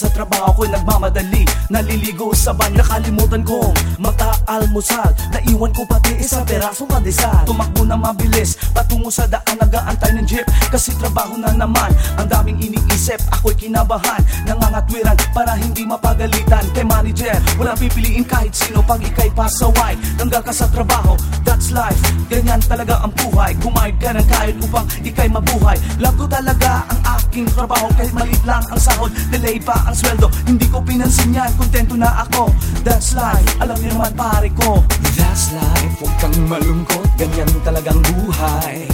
sa trabaho ko'y nagmamadali. Naliligo sa banyo, nakalimutan kong Magka-almusal Naiwan ko pati isa perasong pandesal Tumakbo na mabilis, patungo sa daan Nagaantay ng jeep, kasi trabaho na naman Ang daming iniisip, ako'y kinabahan. Nangangatwiran para hindi mapagalitan. Kay manager, walang pipiliin kahit sino Pag ika'y pasaway, tanggal ka sa trabaho That's ganyan talaga ang buhay. Kumayod ka ng kahit upang ika'y mabuhay. Love ko talaga ang aking trabaho. Kahit maliit lang ang sahod, delay pa ang sweldo. Hindi ko pinansin yan, kontento na ako. That's life, alam niyo naman pare ko. That's life, huwag kang malungkot, ganyan talagang buhay.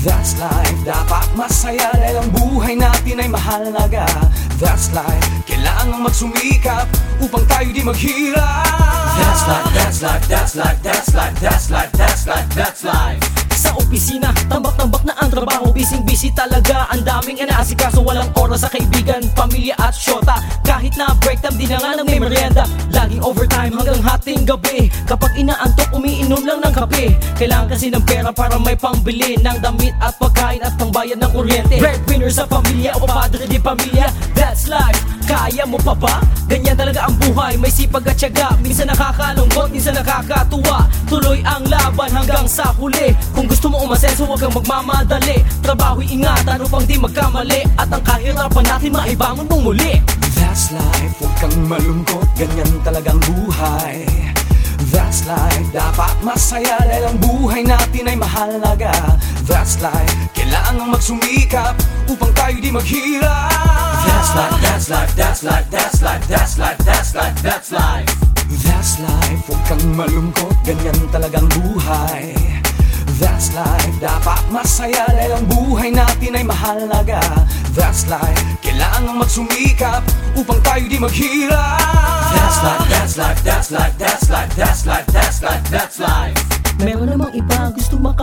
That's life, dapat masaya dahil ang buhay natin ay mahalaga That's life, kailangan magsumikap upang tayo di maghirap That's life, that's life, that's life, that's life, that's life, that's life, that's life. Sa opisina, tambak-tambak na ang trabaho. Bising-busy talaga, ang daming inaasikaso. Walang oras sa kaibigan, pamilya at syota. Kahit na break time, di na nga nang may merienda. Laging overtime hanggang hating gabi. Kapag inaantok, umiinom lang ng kape. Kailangan kasi ng pera para may pangbili Ng damit at pagkain at pangbayad ng kuryente. Breadwinner sa pamilya o padre di pamilya. That's life, kaya mo pa ba? Ganyan talaga ang buhay, may sipag at syaga Minsan nakakalungkot, minsan nakakatuwa. Tuloy ang laban hanggang sa huli. Kung gusto mo umasenso, huwag kang magmamadali. Trabaho'y ingatan upang di magkamali? At ang kahirapan natin maibangon mong muli. That's life, huwag kang malungkot, ganyan talagang buhay. That's life, dapat masaya dahil ang buhay natin ay mahalaga. That's life, kailangan magsumikap upang tayo di maghirap That's life, that's life, that's life, that's life, that's life, that's life, that's life That's life, huwag kang malungkot, ganyan talagang buhay That's life, dapat masaya dahil ang buhay natin ay mahalaga That's life, kailangan magsumikap upang tayo di maghirap That's life, that's life, that's life, that's life, that's life, that's life, that's life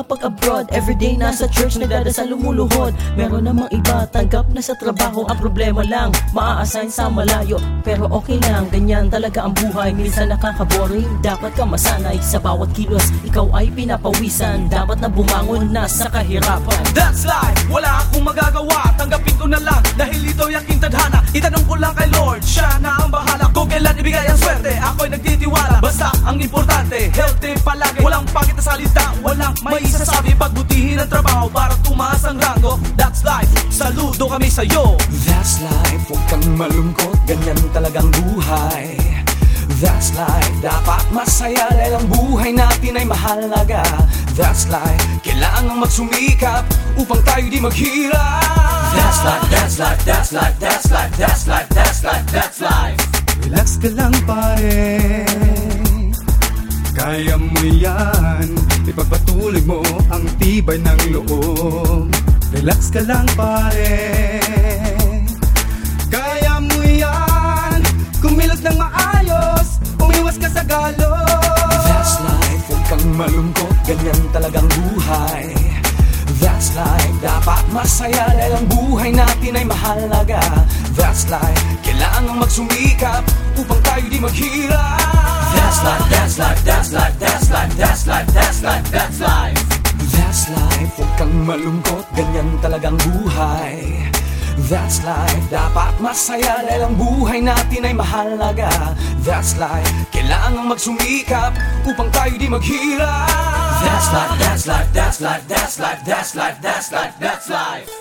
gusto makapag-abroad Everyday nasa church nagdadasal lumuluhod. Meron namang iba tanggap na sa trabaho Ang problema lang, maa-assign sa malayo Pero okay lang, ganyan talaga ang buhay. Minsan nakaka-boring, dapat ka masanay. Sa bawat kilos, ikaw ay pinapawisan. Dapat na bumangon na sa kahirapan. That's life, wala akong magagawa. Tanggapin ko na lang, dahil ito'y aking tadhana. Itanong ko lang kay Lord, siya na ang bahala. Kung kailan ibigay ang swerte, ako'y nagtitiwala. Basta ang importante, healthy palagi. Walang pangit na salita, walang may isasabi Pagbutihin ang trabaho para tumaas ang rango That's life, saludo kami sa'yo That's life, huwag kang malungkot, ganyan talagang buhay That's life, dapat masaya dahil ang buhay natin ay mahalaga That's life, kailangan magsumikap upang tayo di maghirap That's life, that's life, that's life, that's life, that's life, that's life, that's life Relax ka lang pare Kaya mo yan. Ipagpatuloy mo ang tibay ng loob. Relax ka lang pare. Kaya mo yan. Kumilos ng maayos. Umiwas ka sa galo That's life, huwag kang malungkot, ganyan talagang buhay. That's life, dapat masaya dahil ang buhay natin ay mahalaga. That's life, kailangan magsumikap upang tayo di maghirap That's life, that's life, that's life, that's life, that's life, that's life, that's life That's life, huwag kang malungkot, ganyan talagang buhay That's life, dapat masaya dahil ang buhay natin ay mahalaga That's life, kailangan magsumikap upang tayo di maghirap That's life, that's life, that's life, that's life, that's life, that's life, that's life